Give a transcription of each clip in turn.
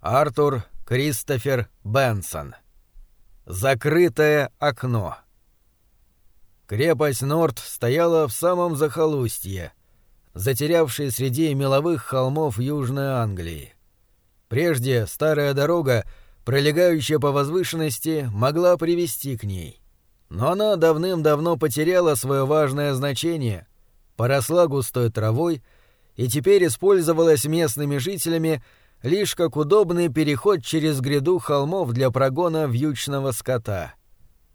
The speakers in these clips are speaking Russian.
Артур Кристофер Бенсон. Закрытое окно. Крепость Норт стояла в самом захолустье, затерявшей среди меловых холмов Южной Англии. Прежде старая дорога, пролегающая по возвышенности, могла привести к ней. Но она давным-давно потеряла свое важное значение, поросла густой травой и теперь использовалась местными жителями лишь как удобный переход через гряду холмов для прогона вьючного скота.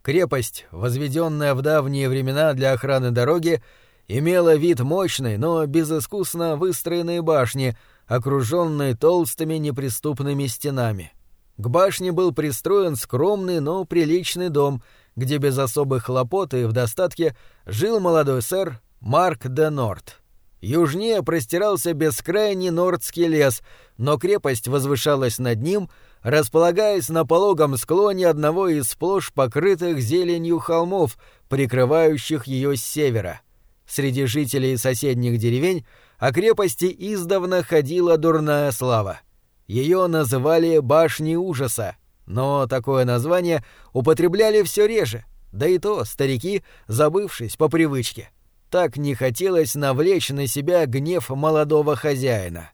Крепость, возведенная в давние времена для охраны дороги, имела вид мощной, но безыскусно выстроенной башни, окруженной толстыми неприступными стенами. К башне был пристроен скромный, но приличный дом, где без особых хлопот и в достатке жил молодой сэр Марк де Норт. Южнее простирался бескрайний Нордский лес, но крепость возвышалась над ним, располагаясь на пологом склоне одного из сплошь покрытых зеленью холмов, прикрывающих ее с севера. Среди жителей соседних деревень о крепости издавна ходила дурная слава. Ее называли «башней ужаса», но такое название употребляли все реже, да и то старики, забывшись по привычке. Так не хотелось навлечь на себя гнев молодого хозяина.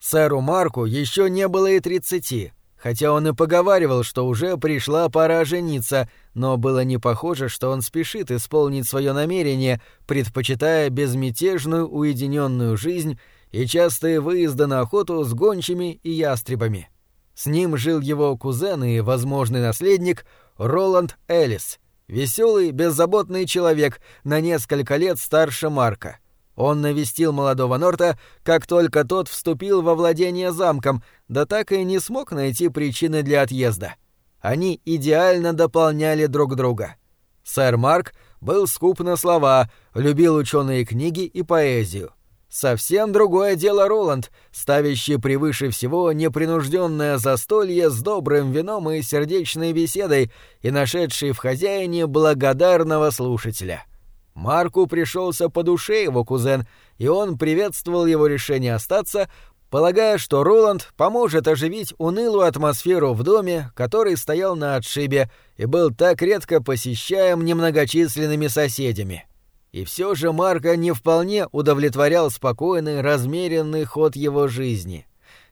Сэру Марку еще не было и тридцати, хотя он и поговаривал, что уже пришла пора жениться, но было не похоже, что он спешит исполнить свое намерение, предпочитая безмятежную уединенную жизнь и частые выезды на охоту с гончими и ястребами. С ним жил его кузен и возможный наследник Роланд Эллис, веселый, беззаботный человек, на несколько лет старше Марка — он навестил молодого Норта, как только тот вступил во владение замком, да так и не смог найти причины для отъезда. Они идеально дополняли друг друга. Сэр Марк был скуп на слова, любил ученые книги и поэзию. Совсем другое дело Роланд, ставящий превыше всего непринужденное застолье с добрым вином и сердечной беседой и нашедший в хозяине благодарного слушателя. Марку пришелся по душе его кузен, и он приветствовал его решение остаться, полагая, что Роланд поможет оживить унылую атмосферу в доме, который стоял на отшибе и был так редко посещаем немногочисленными соседями. И все же Марка не вполне удовлетворял спокойный, размеренный ход его жизни.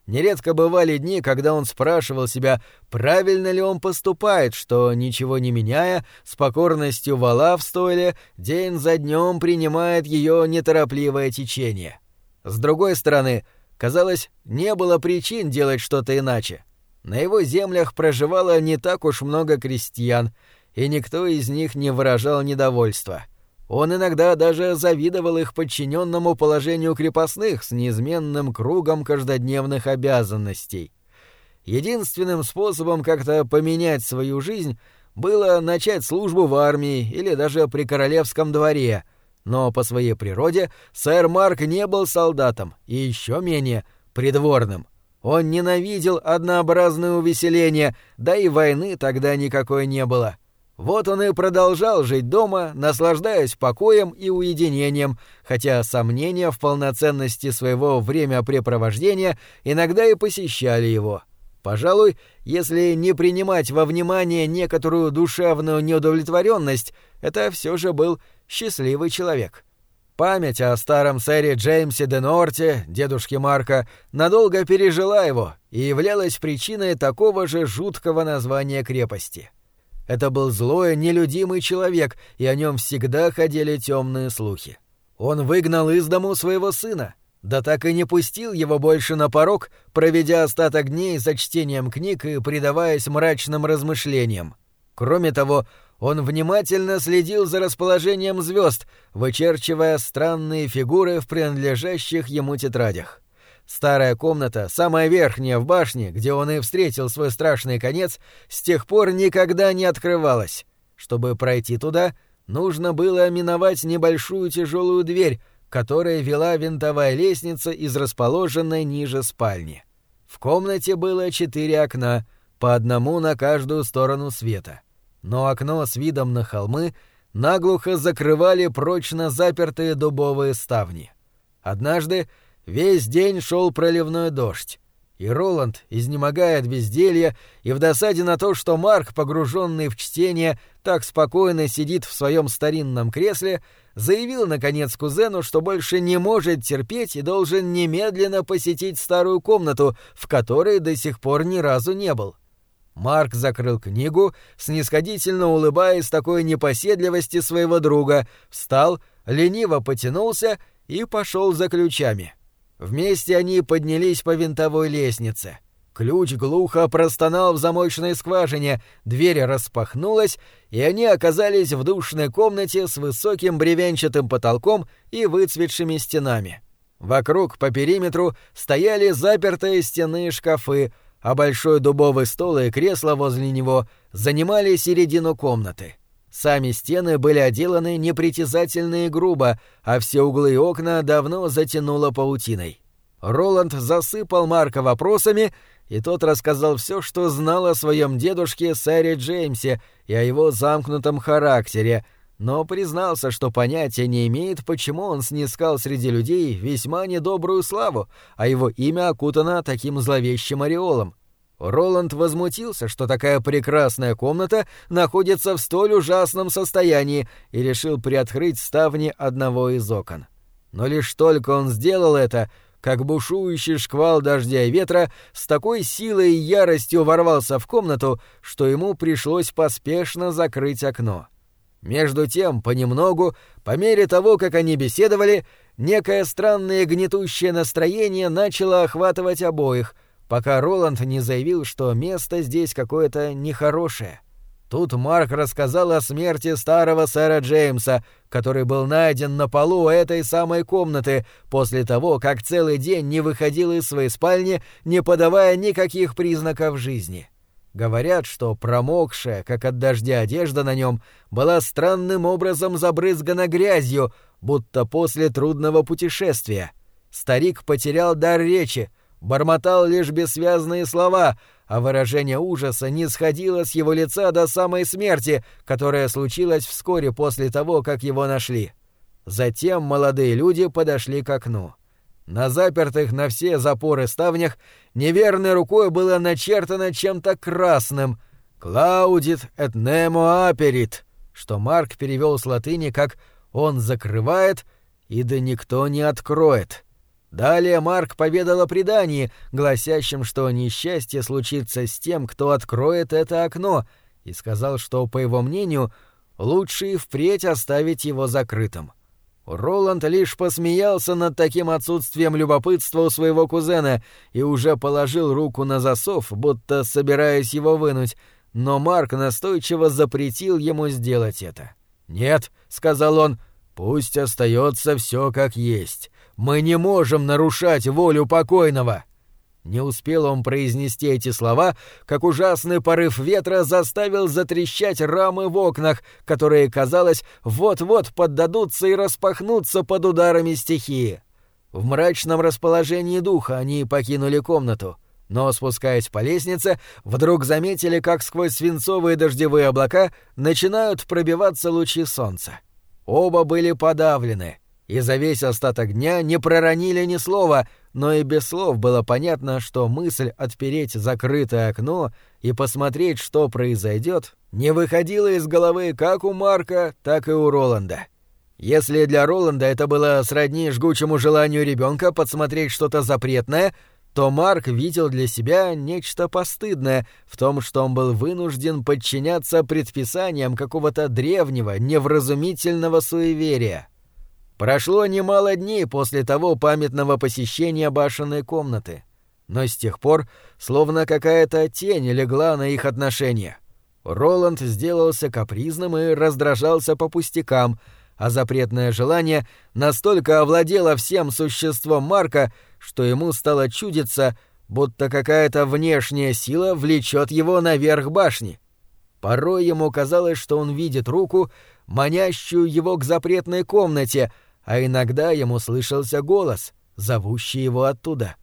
Нередко бывали дни, когда он спрашивал себя, правильно ли он поступает, что, ничего не меняя, с покорностью вала в стойле, день за днем принимает ее неторопливое течение. С другой стороны, казалось, не было причин делать что-то иначе. На его землях проживало не так уж много крестьян, и никто из них не выражал недовольства — он иногда даже завидовал их подчиненному положению крепостных с неизменным кругом каждодневных обязанностей. Единственным способом как-то поменять свою жизнь было начать службу в армии или даже при королевском дворе, но по своей природе сэр Марк не был солдатом и еще менее придворным. Он ненавидел однообразное увеселение, да и войны тогда никакой не было. Вот он и продолжал жить дома, наслаждаясь покоем и уединением, хотя сомнения в полноценности своего времяпрепровождения иногда и посещали его. Пожалуй, если не принимать во внимание некоторую душевную неудовлетворенность, это все же был счастливый человек. Память о старом сэре Джеймсе де Норте, дедушке Марка, надолго пережила его и являлась причиной такого же жуткого названия крепости — это был злой, нелюдимый человек, и о нем всегда ходили темные слухи. Он выгнал из дому своего сына, да так и не пустил его больше на порог, проведя остаток дней за чтением книг и предаваясь мрачным размышлениям. Кроме того, он внимательно следил за расположением звезд, вычерчивая странные фигуры в принадлежащих ему тетрадях. Старая комната, самая верхняя в башне, где он и встретил свой страшный конец, с тех пор никогда не открывалась. Чтобы пройти туда, нужно было миновать небольшую тяжелую дверь, которая вела винтовая лестница из расположенной ниже спальни. В комнате было четыре окна, по одному на каждую сторону света. Но окно с видом на холмы наглухо закрывали прочно запертые дубовые ставни. Однажды Весь день шел проливной дождь, И Роланд, изнемогая от безделья и в досаде на то, что Марк, погруженный в чтение, так спокойно сидит в своем старинном кресле, заявил, наконец, кузену, что больше не может терпеть и должен немедленно посетить старую комнату, в которой до сих пор ни разу не был. Марк закрыл книгу, снисходительно улыбаясь такой непоседливости своего друга, встал, лениво потянулся и пошел за ключами. — Вместе они поднялись по винтовой лестнице. Ключ глухо простонал в замочной скважине, дверь распахнулась, и они оказались в душной комнате с высоким бревенчатым потолком и выцветшими стенами. Вокруг по периметру стояли запертые стены шкафы, а большой дубовый стол и кресло возле него занимали середину комнаты. Сами стены были отделаны непритязательно и грубо, а все углы и окна давно затянуло паутиной. Роланд засыпал Марка вопросами, и тот рассказал все, что знал о своем дедушке Сэре Джеймсе и о его замкнутом характере, но признался, что понятия не имеет, почему он снискал среди людей весьма недобрую славу, а его имя окутано таким зловещим ореолом. Роланд возмутился, что такая прекрасная комната находится в столь ужасном состоянии, и решил приоткрыть ставни одного из окон. Но лишь только он сделал это, как бушующий шквал дождя и ветра с такой силой и яростью ворвался в комнату, что ему пришлось поспешно закрыть окно. Между тем, понемногу, по мере того, как они беседовали, некое странное гнетущее настроение начало охватывать обоих — пока Роланд не заявил, что место здесь какое-то нехорошее. Тут Марк рассказал о смерти старого сэра Джеймса, который был найден на полу этой самой комнаты после того, как целый день не выходил из своей спальни, не подавая никаких признаков жизни. Говорят, что промокшая, как от дождя одежда на нем, была странным образом забрызгана грязью, будто после трудного путешествия. Старик потерял дар речи, бормотал лишь бессвязные слова, а выражение ужаса не сходило с его лица до самой смерти, которая случилась вскоре после того, как его нашли. Затем молодые люди подошли к окну. На запертых на все запоры ставнях неверной рукой было начертано чем-то красным «Клаудит et nemo aperit», что Марк перевел с латыни как «он закрывает, и да никто не откроет». Далее Марк поведал о предании, гласящем, что несчастье случится с тем, кто откроет это окно, и сказал, что, по его мнению, лучше и впредь оставить его закрытым. Роланд лишь посмеялся над таким отсутствием любопытства у своего кузена и уже положил руку на засов, будто собираясь его вынуть, но Марк настойчиво запретил ему сделать это. «Нет», — сказал он, — «пусть остается все как есть. Мы не можем нарушать волю покойного!» Не успел он произнести эти слова, как ужасный порыв ветра заставил затрещать рамы в окнах, которые, казалось, вот-вот поддадутся и распахнутся под ударами стихии. В мрачном расположении духа они покинули комнату, но, спускаясь по лестнице, вдруг заметили, как сквозь свинцовые дождевые облака начинают пробиваться лучи солнца. Оба были подавлены — и за весь остаток дня не проронили ни слова, но и без слов было понятно, что мысль отпереть закрытое окно и посмотреть, что произойдет, не выходила из головы как у Марка, так и у Роланда. Если для Роланда это было сродни жгучему желанию ребенка подсмотреть что-то запретное, то Марк видел для себя нечто постыдное в том, что он был вынужден подчиняться предписаниям какого-то древнего, невразумительного суеверия. Прошло немало дней после того памятного посещения башенной комнаты, но с тех пор словно какая-то тень легла на их отношения. Роланд сделался капризным и раздражался по пустякам, а запретное желание настолько овладело всем существом Марка, что ему стало чудиться, будто какая-то внешняя сила влечет его наверх башни. Порой ему казалось, что он видит руку, манящую его к запретной комнате — а иногда ему слышался голос, зовущий его оттуда.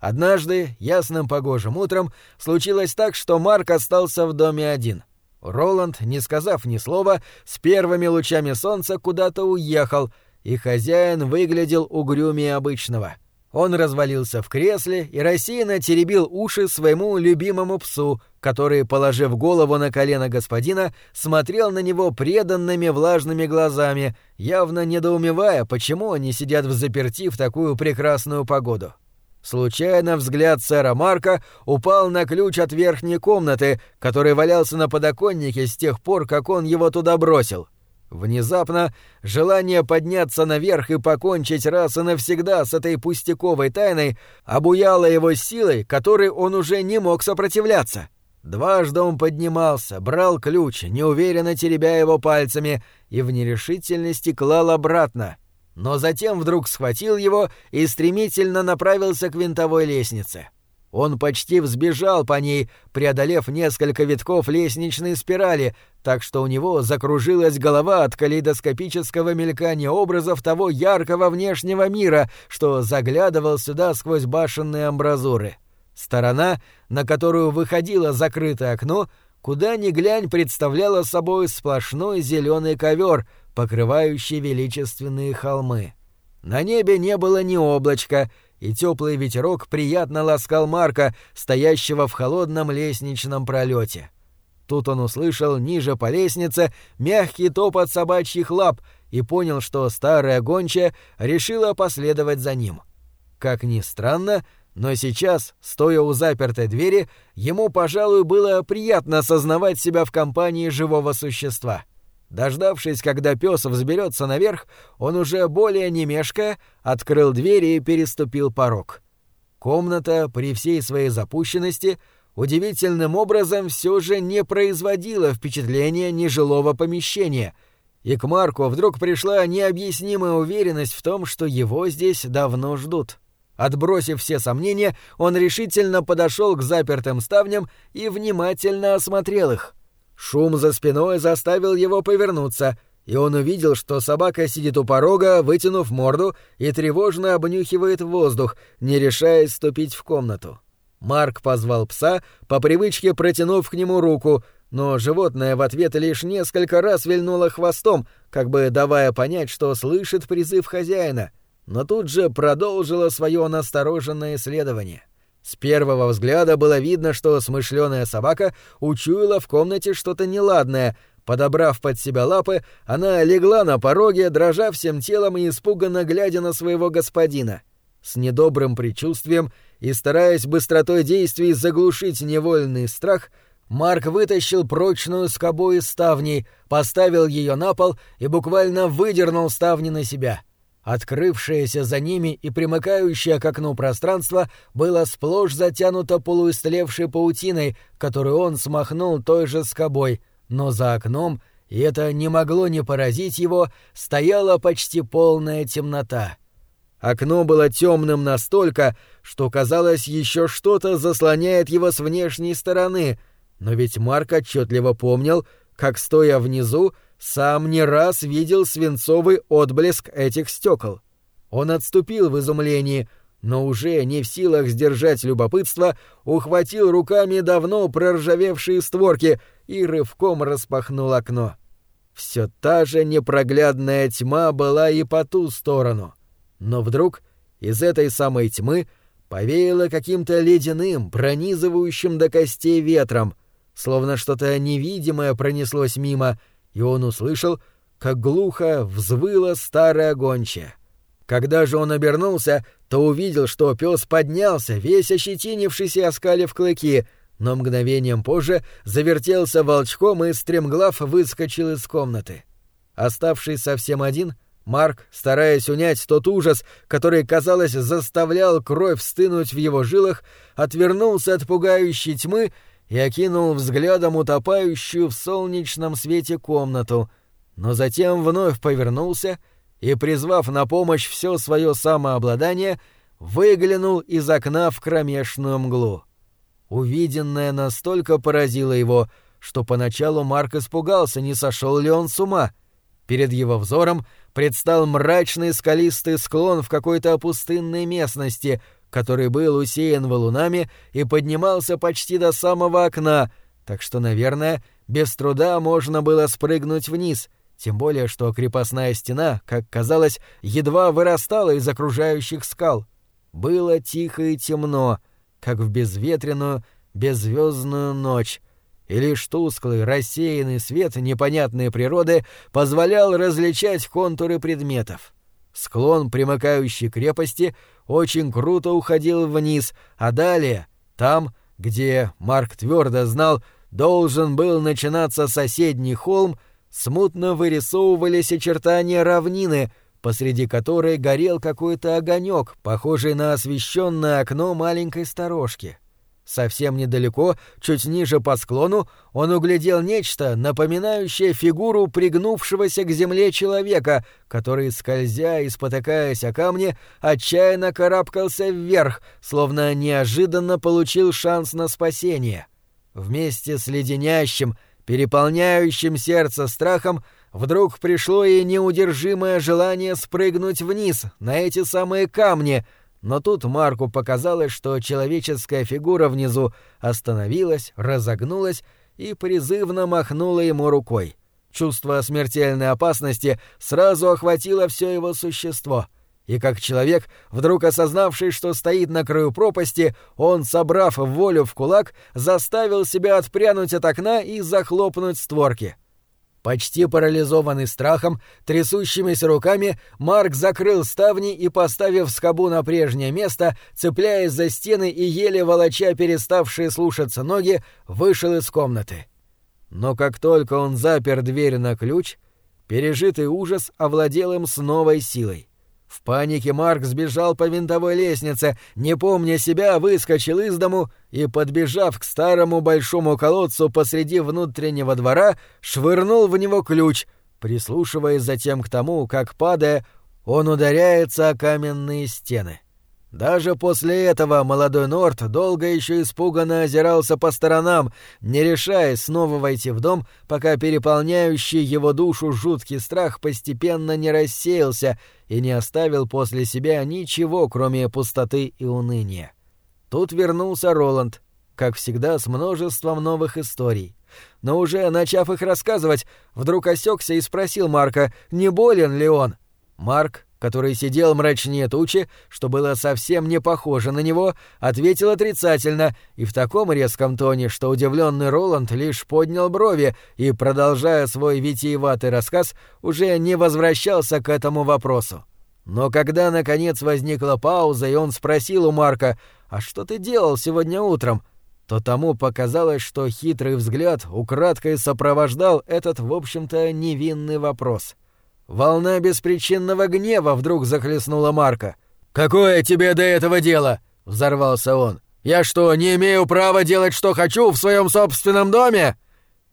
Однажды, ясным погожим утром, случилось так, что Марк остался в доме один. Роланд, не сказав ни слова, с первыми лучами солнца куда-то уехал, и хозяин выглядел угрюмее обычного. Он развалился в кресле и рассеянно теребил уши своему любимому псу, который, положив голову на колено господина, смотрел на него преданными влажными глазами, явно недоумевая, почему они сидят в заперти в такую прекрасную погоду. Случайно взгляд сэра Марка упал на ключ от верхней комнаты, который валялся на подоконнике с тех пор, как он его туда бросил — Внезапно желание подняться наверх и покончить раз и навсегда с этой пустяковой тайной обуяло его силой, которой он уже не мог сопротивляться. Дважды он поднимался, брал ключ, неуверенно теребя его пальцами, и в нерешительности клал обратно. Но затем вдруг схватил его и стремительно направился к винтовой лестнице. — он почти взбежал по ней, преодолев несколько витков лестничной спирали, так что у него закружилась голова от калейдоскопического мелькания образов того яркого внешнего мира, что заглядывал сюда сквозь башенные амбразуры. Сторона, на которую выходило закрытое окно, куда ни глянь, представляла собой сплошной зеленый ковер, покрывающий величественные холмы. На небе не было ни облачка — и теплый ветерок приятно ласкал Марка, стоящего в холодном лестничном пролете. Тут он услышал ниже по лестнице мягкий топот собачьих лап и понял, что старая гончая решила последовать за ним. Как ни странно, но сейчас, стоя у запертой двери, ему, пожалуй, было приятно осознавать себя в компании живого существа — Дождавшись, когда пес взберется наверх, он уже более не мешкая открыл дверь и переступил порог. Комната, при всей своей запущенности, удивительным образом все же не производила впечатления нежилого помещения, и к Марку вдруг пришла необъяснимая уверенность в том, что его здесь давно ждут. Отбросив все сомнения, он решительно подошел к запертым ставням и внимательно осмотрел их. Шум за спиной заставил его повернуться, и он увидел, что собака сидит у порога, вытянув морду, и тревожно обнюхивает воздух, не решаясь ступить в комнату. Марк позвал пса, по привычке протянув к нему руку, но животное в ответ лишь несколько раз вильнуло хвостом, как бы давая понять, что слышит призыв хозяина, но тут же продолжило свое настороженное исследование. С первого взгляда было видно, что смышленая собака учуяла в комнате что-то неладное. Подобрав под себя лапы, она легла на пороге, дрожа всем телом и испуганно глядя на своего господина. С недобрым предчувствием и стараясь быстротой действий заглушить невольный страх, Марк вытащил прочную скобу из ставней, поставил ее на пол и буквально выдернул ставни на себя — Открывшееся за ними и примыкающее к окну пространство было сплошь затянуто полуистлевшей паутиной, которую он смахнул той же скобой, но за окном, и это не могло не поразить его, стояла почти полная темнота. Окно было темным настолько, что казалось, еще что-то заслоняет его с внешней стороны, но ведь Марк отчетливо помнил, как, стоя внизу, сам не раз видел свинцовый отблеск этих стекол. Он отступил в изумлении, но уже не в силах сдержать любопытство, ухватил руками давно проржавевшие створки и рывком распахнул окно. Все та же непроглядная тьма была и по ту сторону. Но вдруг из этой самой тьмы повеяло каким-то ледяным, пронизывающим до костей ветром, словно что-то невидимое пронеслось мимо — и он услышал, как глухо взвыла старая гончая. Когда же он обернулся, то увидел, что пес поднялся, весь ощетинившийся и оскалив клыки, но мгновением позже завертелся волчком и стремглав выскочил из комнаты. Оставшись совсем один, Марк, стараясь унять тот ужас, который, казалось, заставлял кровь стынуть в его жилах, отвернулся от пугающей тьмы и окинул взглядом утопающую в солнечном свете комнату, но затем вновь повернулся и, призвав на помощь все свое самообладание, выглянул из окна в кромешную мглу. Увиденное настолько поразило его, что поначалу Марк испугался, не сошел ли он с ума. Перед его взором предстал мрачный скалистый склон в какой-то пустынной местности — который был усеян валунами и поднимался почти до самого окна, так что, наверное, без труда можно было спрыгнуть вниз, тем более что крепостная стена, как казалось, едва вырастала из окружающих скал. было тихо и темно, как в безветренную, беззвездную ночь, и лишь тусклый, рассеянный свет непонятной природы позволял различать контуры предметов. Склон примыкающей крепости очень круто уходил вниз, а далее, там, где, Марк твердо знал, должен был начинаться соседний холм, смутно вырисовывались очертания равнины, посреди которой горел какой-то огонек, похожий на освещенное окно маленькой сторожки. Совсем недалеко, чуть ниже по склону, он углядел нечто, напоминающее фигуру пригнувшегося к земле человека, который, скользя и спотыкаясь о камне, отчаянно карабкался вверх, словно неожиданно получил шанс на спасение. Вместе с леденящим, переполняющим сердце страхом, вдруг пришло и неудержимое желание спрыгнуть вниз, на эти самые камни — но тут Марку показалось, что человеческая фигура внизу остановилась, разогнулась и призывно махнула ему рукой. Чувство смертельной опасности сразу охватило все его существо. И как человек, вдруг осознавший, что стоит на краю пропасти, он, собрав волю в кулак, заставил себя отпрянуть от окна и захлопнуть створки. — Почти парализованный страхом, трясущимися руками, Марк закрыл ставни и, поставив скобу на прежнее место, цепляясь за стены и еле волоча переставшие слушаться ноги, вышел из комнаты. Но как только он запер дверь на ключ, пережитый ужас овладел им с новой силой. В панике Марк сбежал по винтовой лестнице, не помня себя, выскочил из дому и, подбежав к старому большому колодцу посреди внутреннего двора, швырнул в него ключ, прислушиваясь затем к тому, как, падая, он ударяется о каменные стены. Даже после этого молодой Норт долго еще испуганно озирался по сторонам, не решаясь снова войти в дом, пока переполняющий его душу жуткий страх постепенно не рассеялся и не оставил после себя ничего, кроме пустоты и уныния. Тут вернулся Роланд, как всегда, с множеством новых историй. Но уже начав их рассказывать, вдруг осекся и спросил Марка, не болен ли он. Марк который сидел мрачнее тучи, что было совсем не похоже на него, ответил отрицательно и в таком резком тоне, что удивленный Роланд лишь поднял брови и, продолжая свой витиеватый рассказ, уже не возвращался к этому вопросу. Но когда, наконец, возникла пауза, и он спросил у Марка, «А что ты делал сегодня утром?» то тому показалось, что хитрый взгляд украдкой сопровождал этот, в общем-то, невинный вопрос — Волна беспричинного гнева вдруг захлестнула Марка. «Какое тебе до этого дело?» — взорвался он. «Я что, не имею права делать, что хочу в своем собственном доме?»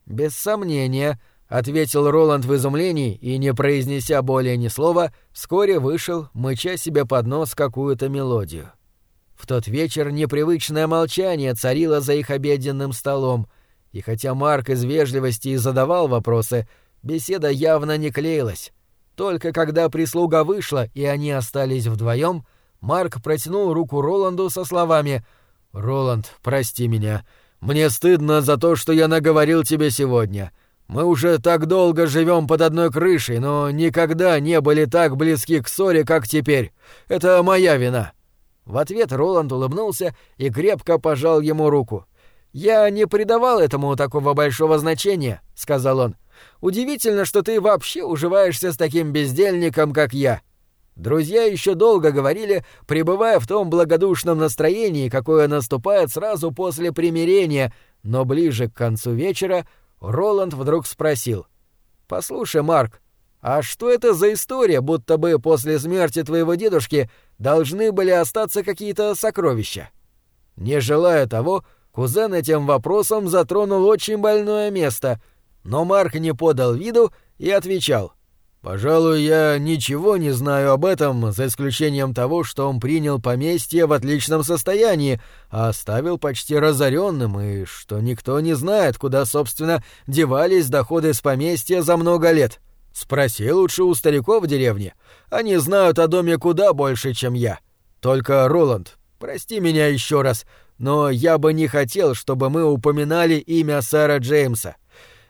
«Без сомнения», — ответил Роланд в изумлении и, не произнеся более ни слова, вскоре вышел, мыча себе под нос какую-то мелодию. В тот вечер непривычное молчание царило за их обеденным столом, и хотя Марк из вежливости и задавал вопросы, беседа явно не клеилась. Только когда прислуга вышла и они остались вдвоем, Марк протянул руку Роланду со словами «Роланд, прости меня. Мне стыдно за то, что я наговорил тебе сегодня. Мы уже так долго живем под одной крышей, но никогда не были так близки к ссоре, как теперь. Это моя вина». В ответ Роланд улыбнулся и крепко пожал ему руку. «Я не придавал этому такого большого значения», — сказал он. Удивительно, что ты вообще уживаешься с таким бездельником, как я. Друзья еще долго говорили, пребывая в том благодушном настроении, какое наступает сразу после примирения, но ближе к концу вечера Роланд вдруг спросил. «Послушай, Марк, а что это за история, будто бы после смерти твоего дедушки должны были остаться какие-то сокровища?» Не желая того, кузен этим вопросом затронул очень больное место — но Марк не подал виду и отвечал. «Пожалуй, я ничего не знаю об этом, за исключением того, что он принял поместье в отличном состоянии, а оставил почти разоренным, и что никто не знает, куда, собственно, девались доходы с поместья за много лет. Спроси лучше у стариков в деревне. Они знают о доме куда больше, чем я. Только, Роланд, прости меня еще раз, но я бы не хотел, чтобы мы упоминали имя сэра Джеймса».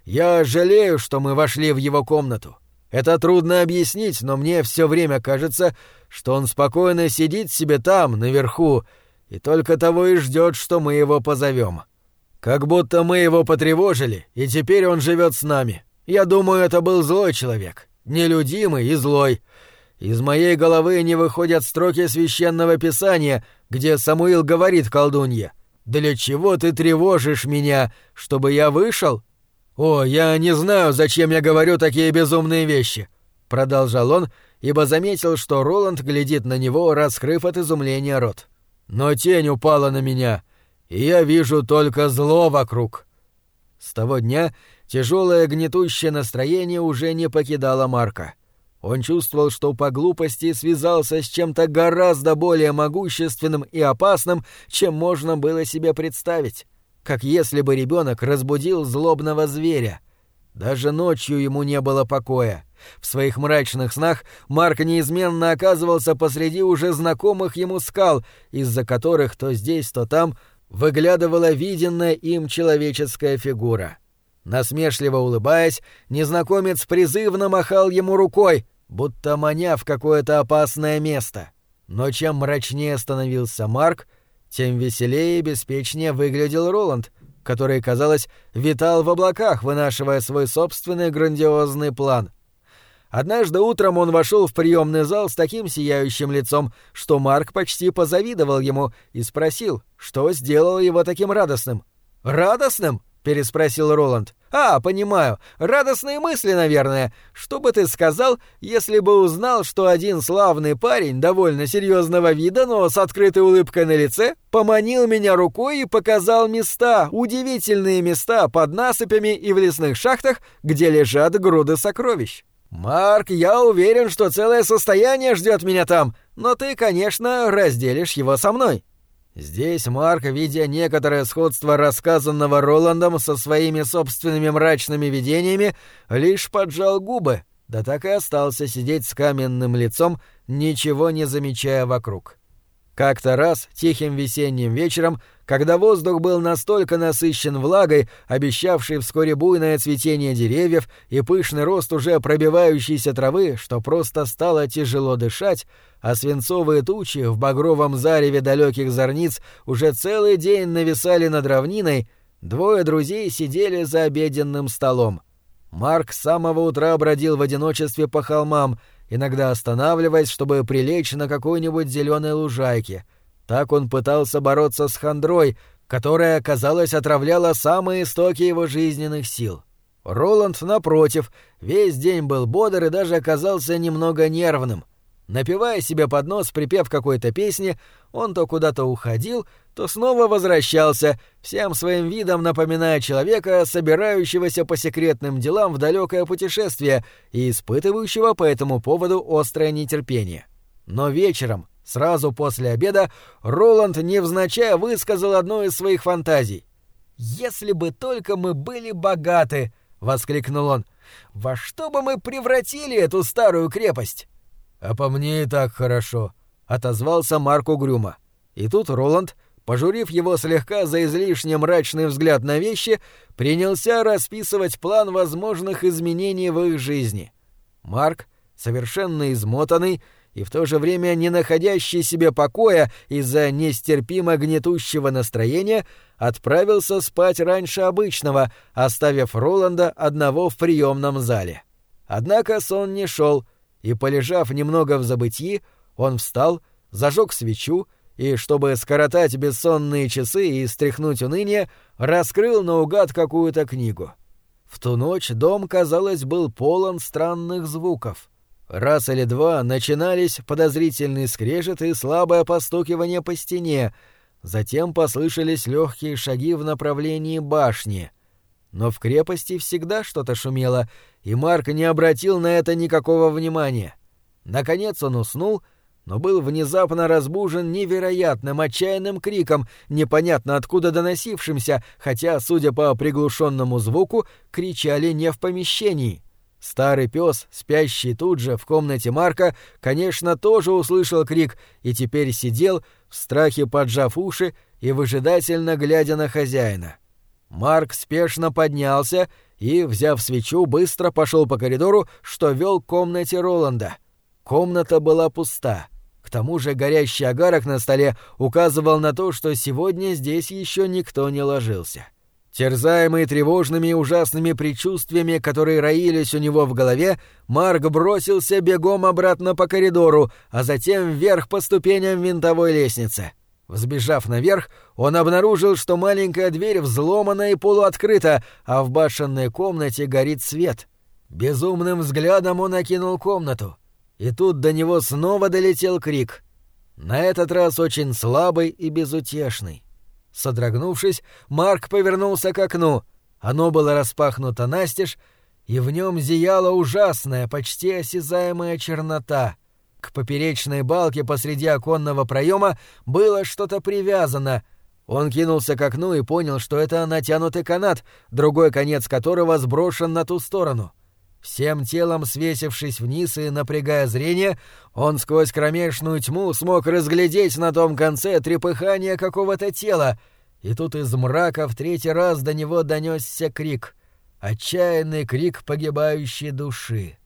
Я жалею, что мы вошли в его комнату. Это трудно объяснить, но мне все время кажется, что он спокойно сидит себе там, наверху, и только того и ждет, что мы его позовем. Как будто мы его потревожили, и теперь он живет с нами. Я думаю, это был злой человек, нелюдимый и злой. Из моей головы не выходят строки священного писания, где Самуил говорит колдунье «Для чего ты тревожишь меня, чтобы я вышел?» «О, я не знаю, зачем я говорю такие безумные вещи», — продолжал он, ибо заметил, что Роланд глядит на него, раскрыв от изумления рот. «Но тень упала на меня, и я вижу только зло вокруг». С того дня тяжелое гнетущее настроение уже не покидало Марка. Он чувствовал, что по глупости связался с чем-то гораздо более могущественным и опасным, чем можно было себе представить. Как если бы ребенок разбудил злобного зверя. Даже ночью ему не было покоя. В своих мрачных снах Марк неизменно оказывался посреди уже знакомых ему скал, из-за которых то здесь, то там выглядывала виденная им человеческая фигура. Насмешливо улыбаясь, незнакомец призывно махал ему рукой, будто маня в какое-то опасное место. Но чем мрачнее становился Марк, тем веселее и беспечнее выглядел Роланд, который, казалось, витал в облаках, вынашивая свой собственный грандиозный план. Однажды утром он вошел в приемный зал с таким сияющим лицом, что Марк почти позавидовал ему и спросил, что сделало его таким радостным. «Радостным?» — переспросил Роланд. «А, понимаю. Радостные мысли, наверное. Что бы ты сказал, если бы узнал, что один славный парень, довольно серьезного вида, но с открытой улыбкой на лице, поманил меня рукой и показал места, удивительные места под насыпями и в лесных шахтах, где лежат груды сокровищ?» «Марк, я уверен, что целое состояние ждет меня там, но ты, конечно, разделишь его со мной». Здесь Марк, видя некоторое сходство рассказанного Роландом со своими собственными мрачными видениями, лишь поджал губы, да так и остался сидеть с каменным лицом, ничего не замечая вокруг. Как-то раз, тихим весенним вечером, когда воздух был настолько насыщен влагой, обещавшей вскоре буйное цветение деревьев и пышный рост уже пробивающейся травы, что просто стало тяжело дышать, а свинцовые тучи в багровом зареве далеких зорниц уже целый день нависали над равниной, двое друзей сидели за обеденным столом. Марк с самого утра бродил в одиночестве по холмам — иногда останавливаясь, чтобы прилечь на какой-нибудь зеленой лужайке. Так он пытался бороться с хандрой, которая, казалось, отравляла самые истоки его жизненных сил. Роланд, напротив, весь день был бодр и даже оказался немного нервным — Напевая себе под нос припев какой-то песни, он то куда-то уходил, то снова возвращался, всем своим видом напоминая человека, собирающегося по секретным делам в далекое путешествие и испытывающего по этому поводу острое нетерпение. Но вечером, сразу после обеда, Роланд невзначай высказал одну из своих фантазий. «Если бы только мы были богаты!» — воскликнул он. «Во что бы мы превратили эту старую крепость?» «А по мне и так хорошо», — отозвался Марк угрюмо. И тут Роланд, пожурив его слегка за излишне мрачный взгляд на вещи, принялся расписывать план возможных изменений в их жизни. Марк, совершенно измотанный и в то же время не находящий себе покоя из-за нестерпимо гнетущего настроения, отправился спать раньше обычного, оставив Роланда одного в приемном зале. Однако сон не шел, и, полежав немного в забытии, он встал, зажег свечу и, чтобы скоротать бессонные часы и стряхнуть уныние, раскрыл наугад какую-то книгу. В ту ночь дом, казалось, был полон странных звуков. Раз или два начинались подозрительный скрежет и слабое постукивание по стене, затем послышались легкие шаги в направлении башни. Но в крепости всегда что-то шумело, и Марк не обратил на это никакого внимания. Наконец он уснул, но был внезапно разбужен невероятным отчаянным криком, непонятно откуда доносившимся, хотя, судя по приглушенному звуку, кричали не в помещении. Старый пес, спящий тут же в комнате Марка, конечно, тоже услышал крик и теперь сидел, в страхе поджав уши и выжидательно глядя на хозяина. — Марк спешно поднялся и, взяв свечу, быстро пошел по коридору, что вел к комнате Роланда. Комната была пуста. К тому же горящий огарок на столе указывал на то, что сегодня здесь еще никто не ложился. Терзаемый тревожными и ужасными предчувствиями, которые роились у него в голове, Марк бросился бегом обратно по коридору, а затем вверх по ступеням винтовой лестницы. Взбежав наверх, он обнаружил, что маленькая дверь взломана и полуоткрыта, а в башенной комнате горит свет. Безумным взглядом он окинул комнату. И тут до него снова долетел крик. На этот раз очень слабый и безутешный. Содрогнувшись, Марк повернулся к окну. Оно было распахнуто настежь, и в нем зияла ужасная, почти осязаемая чернота. К поперечной балке посреди оконного проема было что-то привязано. Он кинулся к окну и понял, что это натянутый канат, другой конец которого сброшен на ту сторону. Всем телом свесившись вниз и напрягая зрение, он сквозь кромешную тьму смог разглядеть на том конце трепыхание какого-то тела, и тут из мрака в третий раз до него донесся крик, отчаянный крик погибающей души.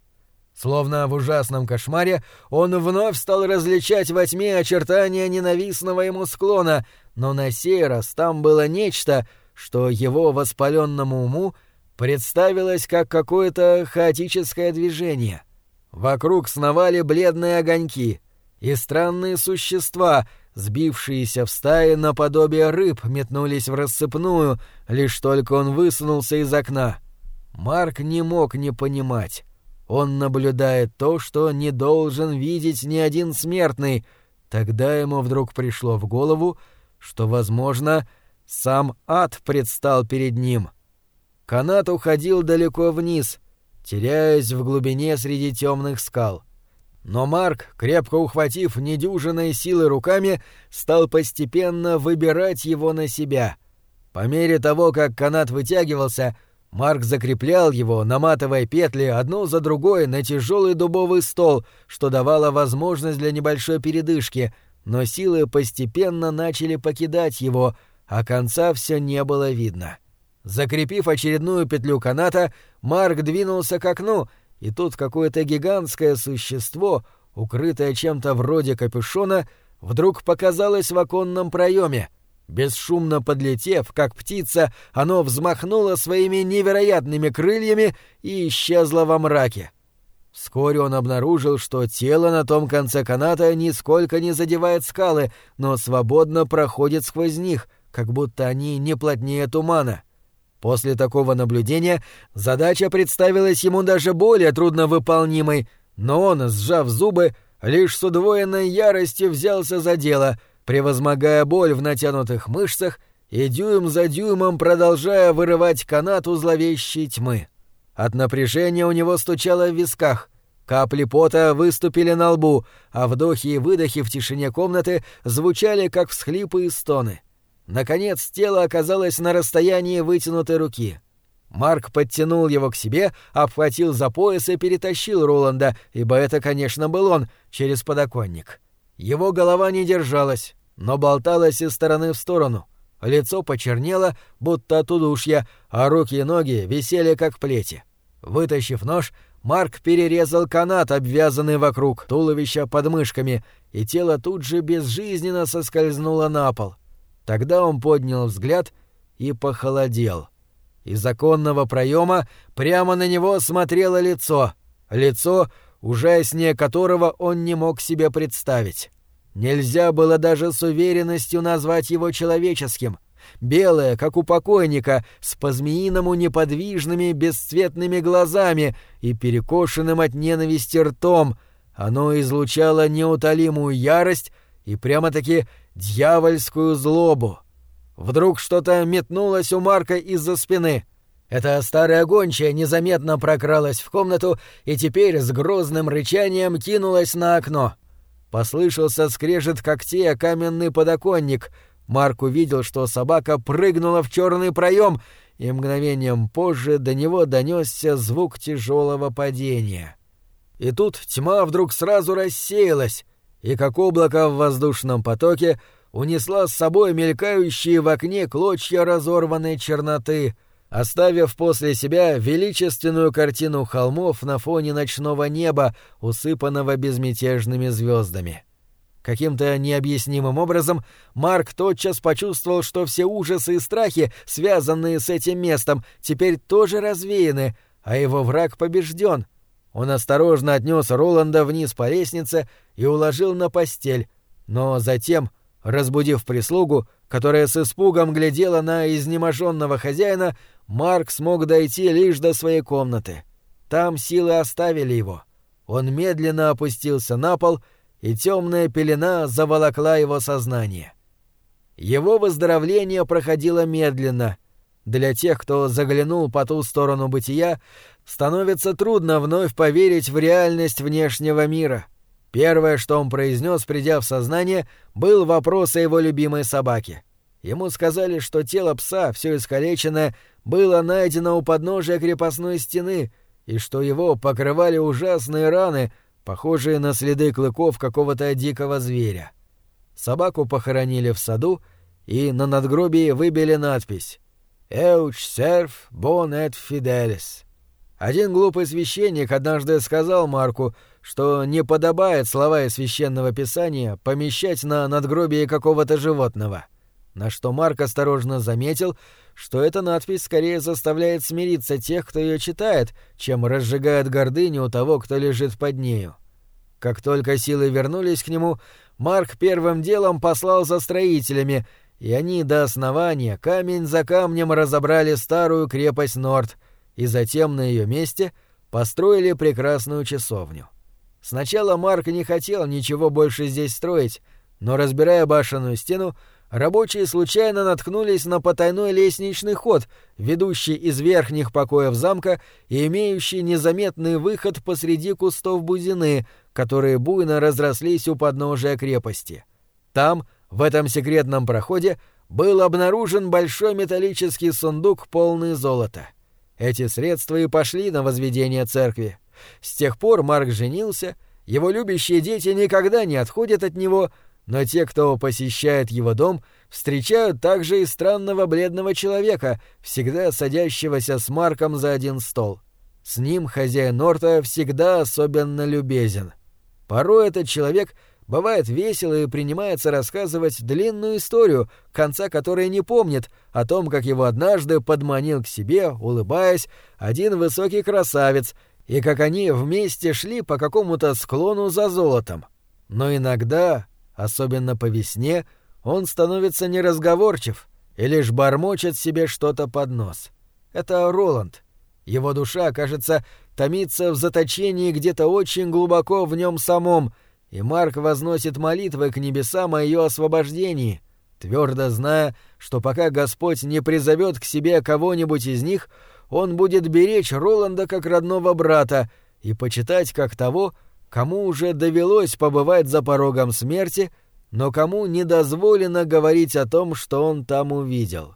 Словно в ужасном кошмаре, он вновь стал различать во тьме очертания ненавистного ему склона, но на сей раз там было нечто, что его воспаленному уму — представилось как какое-то хаотическое движение. Вокруг сновали бледные огоньки, и странные существа, сбившиеся в стаи наподобие рыб, метнулись в рассыпную, лишь только он высунулся из окна. Марк не мог не понимать. Он наблюдает то, что не должен видеть ни один смертный. Тогда ему вдруг пришло в голову, что, возможно, сам ад предстал перед ним — Канат уходил далеко вниз, теряясь в глубине среди темных скал. Но Марк, крепко ухватив недюжинной силы руками, стал постепенно выбирать его на себя. По мере того, как канат вытягивался, Марк закреплял его, наматывая петли одну за другой на тяжелый дубовый стол, что давало возможность для небольшой передышки, но силы постепенно начали покидать его, а конца все не было видно. — Закрепив очередную петлю каната, Марк двинулся к окну, и тут какое-то гигантское существо, укрытое чем-то вроде капюшона, вдруг показалось в оконном проеме. Бесшумно подлетев, как птица, оно взмахнуло своими невероятными крыльями и исчезло во мраке. Вскоре он обнаружил, что тело на том конце каната нисколько не задевает скалы, но свободно проходит сквозь них, как будто они не плотнее тумана. — После такого наблюдения задача представилась ему даже более трудновыполнимой, но он, сжав зубы, лишь с удвоенной яростью взялся за дело, превозмогая боль в натянутых мышцах и дюйм за дюймом продолжая вырывать канат у зловещей тьмы. От напряжения у него стучало в висках, капли пота выступили на лбу, а вдохи и выдохи в тишине комнаты звучали, как всхлипы и стоны. — Наконец тело оказалось на расстоянии вытянутой руки. Марк подтянул его к себе, обхватил за пояс и перетащил Роланда, ибо это, конечно, был он, через подоконник. Его голова не держалась, но болталась из стороны в сторону. Лицо почернело, будто от удушья, а руки и ноги висели как плети. Вытащив нож, Марк перерезал канат, обвязанный вокруг туловища подмышками, и тело тут же безжизненно соскользнуло на пол. Тогда он поднял взгляд и похолодел. Из законного проема прямо на него смотрело лицо. Лицо, ужаснее которого он не мог себе представить. Нельзя было даже с уверенностью назвать его человеческим. Белое, как у покойника, с по-змеиному неподвижными бесцветными глазами и перекошенным от ненависти ртом, оно излучало неутолимую ярость и прямо-таки дьявольскую злобу. Вдруг что-то метнулось у Марка из-за спины. Эта старая гончая незаметно прокралась в комнату и теперь с грозным рычанием кинулась на окно. Послышался скрежет когтей о каменный подоконник. Марк увидел, что собака прыгнула в черный проем, и мгновением позже до него донесся звук тяжелого падения. И тут тьма вдруг сразу рассеялась, и как облако в воздушном потоке унесла с собой мелькающие в окне клочья разорванной черноты, оставив после себя величественную картину холмов на фоне ночного неба, усыпанного безмятежными звездами. Каким-то необъяснимым образом Марк тотчас почувствовал, что все ужасы и страхи, связанные с этим местом, теперь тоже развеяны, а его враг побежден. Он осторожно отнес Роланда вниз по лестнице и уложил на постель, но затем, разбудив прислугу, которая с испугом глядела на изнеможенного хозяина, Марк смог дойти лишь до своей комнаты. Там силы оставили его. Он медленно опустился на пол, и темная пелена заволокла его сознание. Его выздоровление проходило медленно. Для тех, кто заглянул по ту сторону бытия, становится трудно вновь поверить в реальность внешнего мира — Первое, что он произнес, придя в сознание, был вопрос о его любимой собаке. Ему сказали, что тело пса, все искалеченное, было найдено у подножия крепостной стены, и что его покрывали ужасные раны, похожие на следы клыков какого-то дикого зверя. Собаку похоронили в саду, и на надгробии выбили надпись «Эуч серф бон эт фиделис». Один глупый священник однажды сказал Марку, что не подобает слова из священного писания помещать на надгробие какого-то животного. На что Марк осторожно заметил, что эта надпись скорее заставляет смириться тех, кто ее читает, чем разжигает гордыню у того, кто лежит под нею. Как только силы вернулись к нему, Марк первым делом послал за строителями, и они до основания камень за камнем разобрали старую крепость Норд — и затем на ее месте построили прекрасную часовню. Сначала Марк не хотел ничего больше здесь строить, но, разбирая башенную стену, рабочие случайно наткнулись на потайной лестничный ход, ведущий из верхних покоев замка и имеющий незаметный выход посреди кустов бузины, которые буйно разрослись у подножия крепости. Там, в этом секретном проходе, был обнаружен большой металлический сундук, полный золота — эти средства и пошли на возведение церкви. С тех пор Марк женился, его любящие дети никогда не отходят от него, но те, кто посещает его дом, встречают также и странного бледного человека, всегда садящегося с Марком за один стол. С ним хозяин Норта всегда особенно любезен. Порой этот человек — бывает весело и принимается рассказывать длинную историю, конца которой не помнит, о том, как его однажды подманил к себе, улыбаясь, один высокий красавец, и как они вместе шли по какому-то склону за золотом. Но иногда, особенно по весне, он становится неразговорчив и лишь бормочет себе что-то под нос. Это Роланд. Его душа, кажется, томится в заточении где-то очень глубоко в нем самом — и Марк возносит молитвы к небесам о ее освобождении, твердо зная, что пока Господь не призовет к себе кого-нибудь из них, он будет беречь Роланда как родного брата и почитать как того, кому уже довелось побывать за порогом смерти, но кому не дозволено говорить о том, что он там увидел.